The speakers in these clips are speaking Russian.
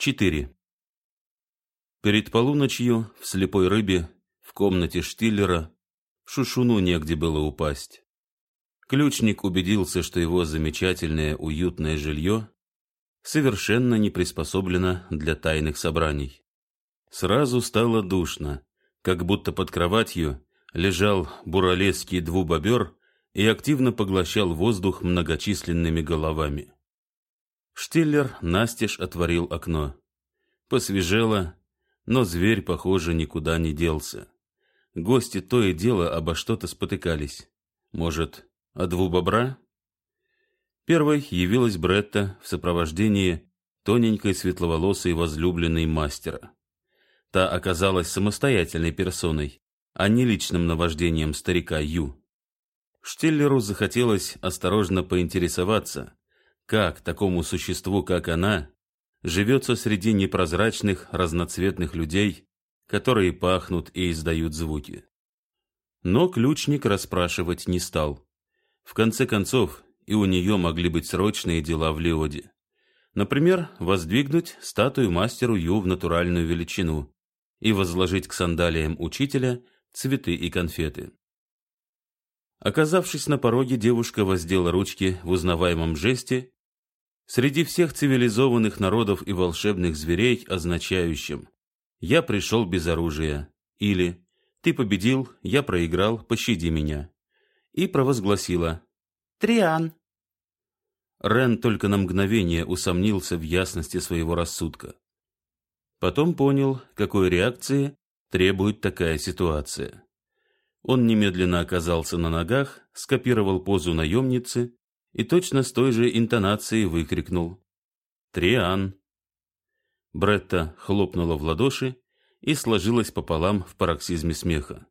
4. Перед полуночью в слепой рыбе в комнате Штиллера Шушуну негде было упасть. Ключник убедился, что его замечательное уютное жилье совершенно не приспособлено для тайных собраний. Сразу стало душно, как будто под кроватью лежал буралесский двубобер и активно поглощал воздух многочисленными головами. Штиллер настежь отворил окно. Посвежело, но зверь, похоже, никуда не делся. Гости то и дело обо что-то спотыкались. Может, о двубобра? Первой явилась Бретта в сопровождении тоненькой светловолосой возлюбленной мастера. Та оказалась самостоятельной персоной, а не личным наваждением старика Ю. Штиллеру захотелось осторожно поинтересоваться, как такому существу, как она, живется среди непрозрачных, разноцветных людей, которые пахнут и издают звуки. Но ключник расспрашивать не стал. В конце концов, и у нее могли быть срочные дела в Леоде. Например, воздвигнуть статую мастеру Ю в натуральную величину и возложить к сандалиям учителя цветы и конфеты. Оказавшись на пороге, девушка воздела ручки в узнаваемом жесте среди всех цивилизованных народов и волшебных зверей, означающим «я пришел без оружия» или «ты победил, я проиграл, пощади меня» и провозгласила «Триан». Рен только на мгновение усомнился в ясности своего рассудка. Потом понял, какой реакции требует такая ситуация. Он немедленно оказался на ногах, скопировал позу наемницы и точно с той же интонацией выкрикнул «Триан!». Бретта хлопнула в ладоши и сложилась пополам в пароксизме смеха.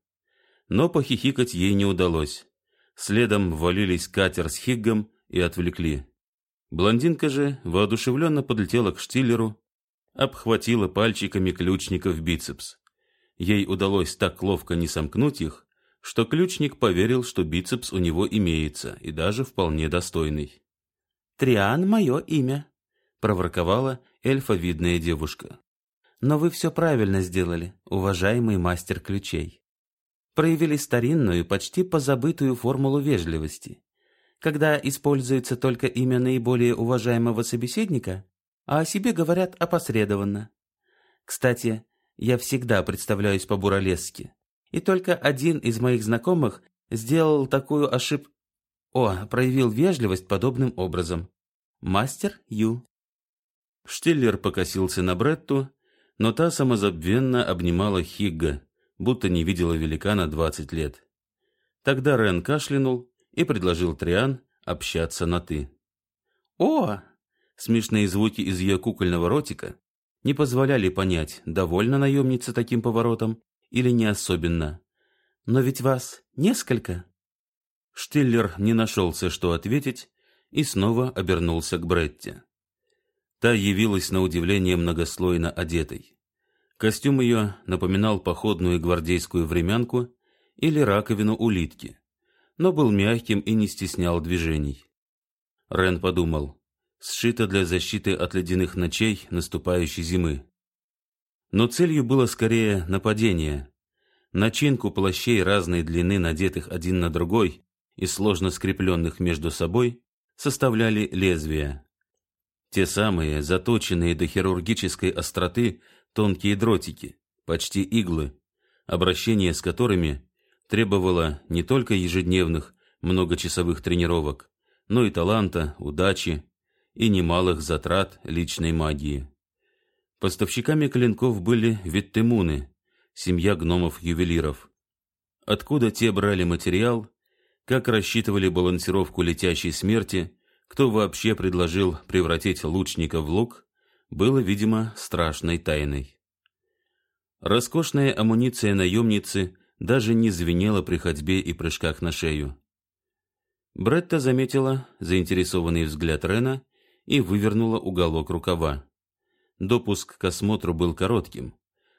Но похихикать ей не удалось. Следом ввалились катер с Хиггом и отвлекли. Блондинка же воодушевленно подлетела к Штиллеру, обхватила пальчиками ключника в бицепс. Ей удалось так ловко не сомкнуть их, что ключник поверил, что бицепс у него имеется, и даже вполне достойный. «Триан — мое имя», — проворковала эльфовидная девушка. «Но вы все правильно сделали, уважаемый мастер ключей. Проявили старинную, почти позабытую формулу вежливости. Когда используется только имя наиболее уважаемого собеседника, а о себе говорят опосредованно. Кстати, я всегда представляюсь по-буралесски и только один из моих знакомых сделал такую ошибку. О, проявил вежливость подобным образом. Мастер Ю. Штиллер покосился на Бретту, но та самозабвенно обнимала Хигга, будто не видела великана двадцать лет. Тогда Рен кашлянул и предложил Триан общаться на «ты». «О!» Смешные звуки из ее кукольного ротика не позволяли понять, довольна наемница таким поворотом или не особенно. Но ведь вас несколько. Штиллер не нашелся, что ответить, и снова обернулся к Бретте. Та явилась на удивление многослойно одетой. Костюм ее напоминал походную гвардейскую времянку или раковину улитки, но был мягким и не стеснял движений. Рен подумал, сшито для защиты от ледяных ночей наступающей зимы. Но целью было скорее нападение. Начинку плащей разной длины, надетых один на другой и сложно скрепленных между собой, составляли лезвия. Те самые, заточенные до хирургической остроты, тонкие дротики, почти иглы, обращение с которыми требовало не только ежедневных многочасовых тренировок, но и таланта, удачи и немалых затрат личной магии. Поставщиками клинков были виттемуны, семья гномов-ювелиров. Откуда те брали материал, как рассчитывали балансировку летящей смерти, кто вообще предложил превратить лучника в лук, было, видимо, страшной тайной. Роскошная амуниция наемницы даже не звенела при ходьбе и прыжках на шею. Бретта заметила заинтересованный взгляд Рена и вывернула уголок рукава. Допуск к осмотру был коротким,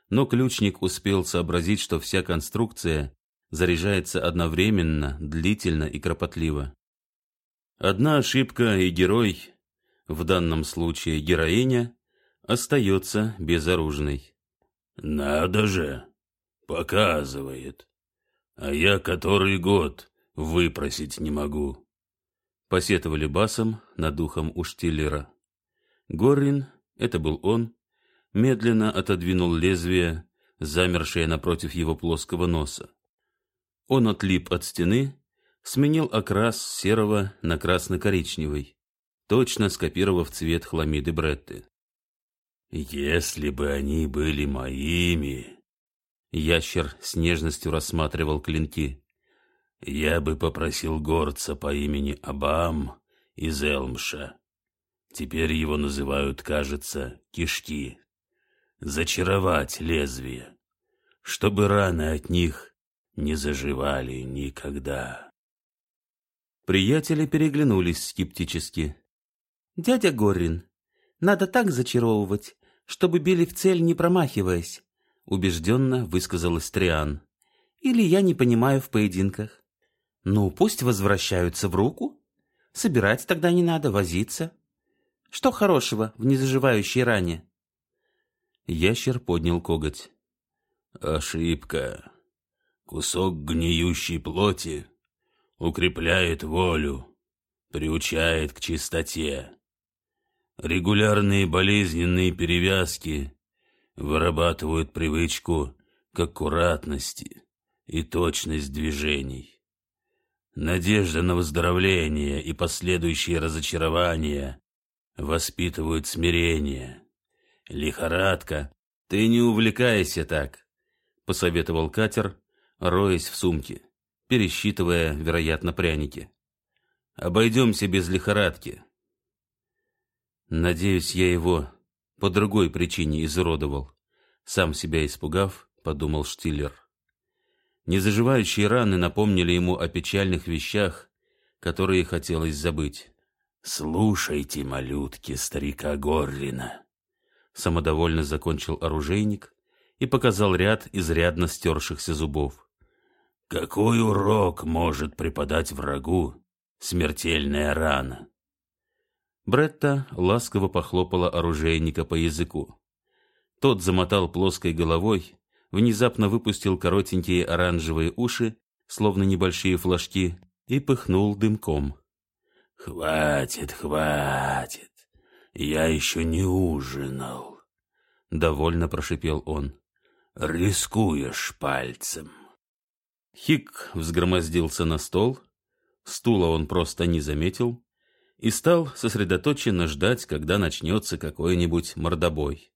но ключник успел сообразить, что вся конструкция заряжается одновременно, длительно и кропотливо. Одна ошибка, и герой, в данном случае героиня, остается безоружной. «Надо же! Показывает. А я который год выпросить не могу», — посетовали басом над духом у Штиллера. Это был он, медленно отодвинул лезвие, замершее напротив его плоского носа. Он отлип от стены, сменил окрас серого на красно-коричневый, точно скопировав цвет хламиды Бретты. «Если бы они были моими...» Ящер с нежностью рассматривал клинки. «Я бы попросил горца по имени Абам из Элмша. Теперь его называют, кажется, Кишки. Зачаровать лезвие, чтобы раны от них не заживали никогда». Приятели переглянулись скептически. «Дядя Горрин, надо так зачаровывать, чтобы били в цель, не промахиваясь», — убежденно высказалась Триан. «Или я не понимаю в поединках. Ну, пусть возвращаются в руку. Собирать тогда не надо, возиться. Что хорошего в незаживающей ране?» Ящер поднял коготь. «Ошибка. Кусок гниющей плоти укрепляет волю, приучает к чистоте. Регулярные болезненные перевязки вырабатывают привычку к аккуратности и точность движений. Надежда на выздоровление и последующие разочарования воспитывают смирение. Лихорадка. Ты не увлекайся так, посоветовал Катер, роясь в сумке пересчитывая, вероятно, пряники. Обойдемся без лихорадки. Надеюсь, я его по другой причине изуродовал. Сам себя испугав, подумал Штиллер. Незаживающие раны напомнили ему о печальных вещах, которые хотелось забыть. «Слушайте, малютки, старика Горлина!» Самодовольно закончил оружейник и показал ряд изрядно стершихся зубов. Какой урок может преподать врагу смертельная рана? Бретта ласково похлопала оружейника по языку. Тот замотал плоской головой, внезапно выпустил коротенькие оранжевые уши, словно небольшие флажки, и пыхнул дымком. «Хватит, хватит, я еще не ужинал», — довольно прошипел он. «Рискуешь пальцем». Хик взгромоздился на стол, стула он просто не заметил и стал сосредоточенно ждать, когда начнется какой-нибудь мордобой.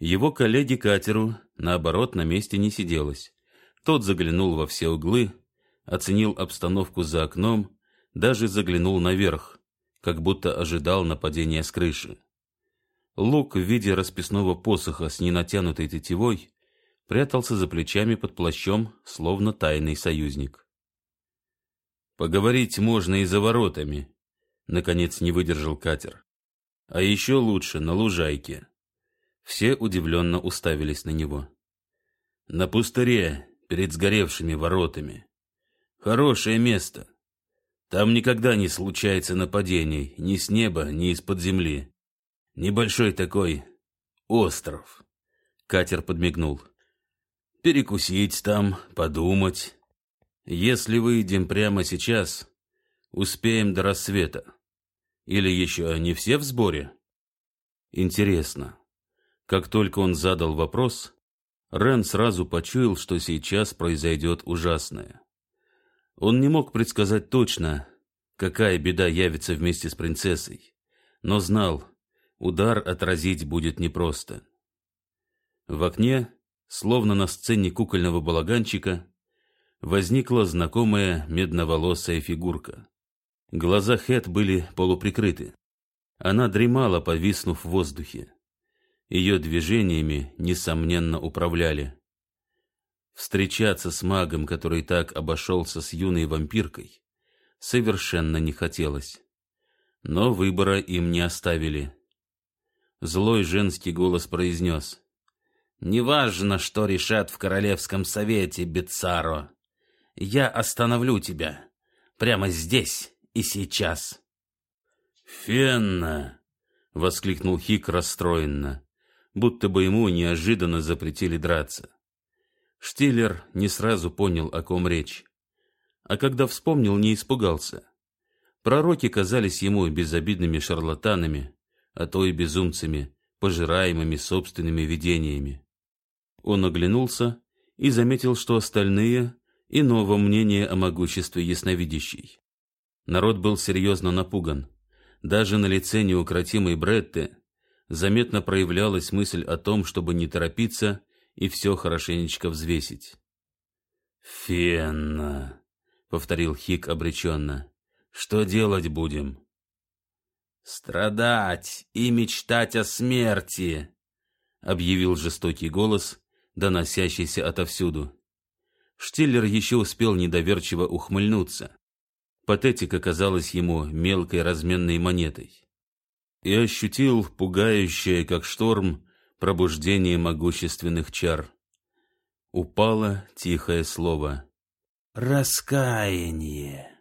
Его коллеге Катеру, наоборот, на месте не сиделось. Тот заглянул во все углы, оценил обстановку за окном, даже заглянул наверх, как будто ожидал нападения с крыши. Лук в виде расписного посоха с ненатянутой тетивой прятался за плечами под плащом, словно тайный союзник. «Поговорить можно и за воротами», — наконец не выдержал катер. «А еще лучше на лужайке». Все удивленно уставились на него. «На пустыре, перед сгоревшими воротами. Хорошее место. Там никогда не случается нападений ни с неба, ни из-под земли. Небольшой такой остров». Катер подмигнул перекусить там, подумать. Если выйдем прямо сейчас, успеем до рассвета. Или еще не все в сборе? Интересно. Как только он задал вопрос, Рен сразу почуял, что сейчас произойдет ужасное. Он не мог предсказать точно, какая беда явится вместе с принцессой, но знал, удар отразить будет непросто. В окне словно на сцене кукольного балаганчика, возникла знакомая медноволосая фигурка. Глаза Хэт были полуприкрыты. Она дремала, повиснув в воздухе. Ее движениями, несомненно, управляли. Встречаться с магом, который так обошелся с юной вампиркой, совершенно не хотелось. Но выбора им не оставили. Злой женский голос произнес. Неважно, что решат в Королевском совете, Бецаро. Я остановлю тебя. Прямо здесь и сейчас. Фенна, — воскликнул Хик расстроенно, будто бы ему неожиданно запретили драться. Штиллер не сразу понял, о ком речь. А когда вспомнил, не испугался. Пророки казались ему безобидными шарлатанами, а то и безумцами, пожираемыми собственными видениями. Он оглянулся и заметил, что остальные иного мнения о могуществе ясновидящей. Народ был серьезно напуган. Даже на лице неукротимой Бретты заметно проявлялась мысль о том, чтобы не торопиться и все хорошенечко взвесить. «Фенна», — повторил Хик обреченно, — «что делать будем?» «Страдать и мечтать о смерти», — объявил жестокий голос, доносящийся отовсюду. Штиллер еще успел недоверчиво ухмыльнуться. Патетика казалась ему мелкой разменной монетой. И ощутил пугающее, как шторм, пробуждение могущественных чар. Упало тихое слово. «Раскаяние».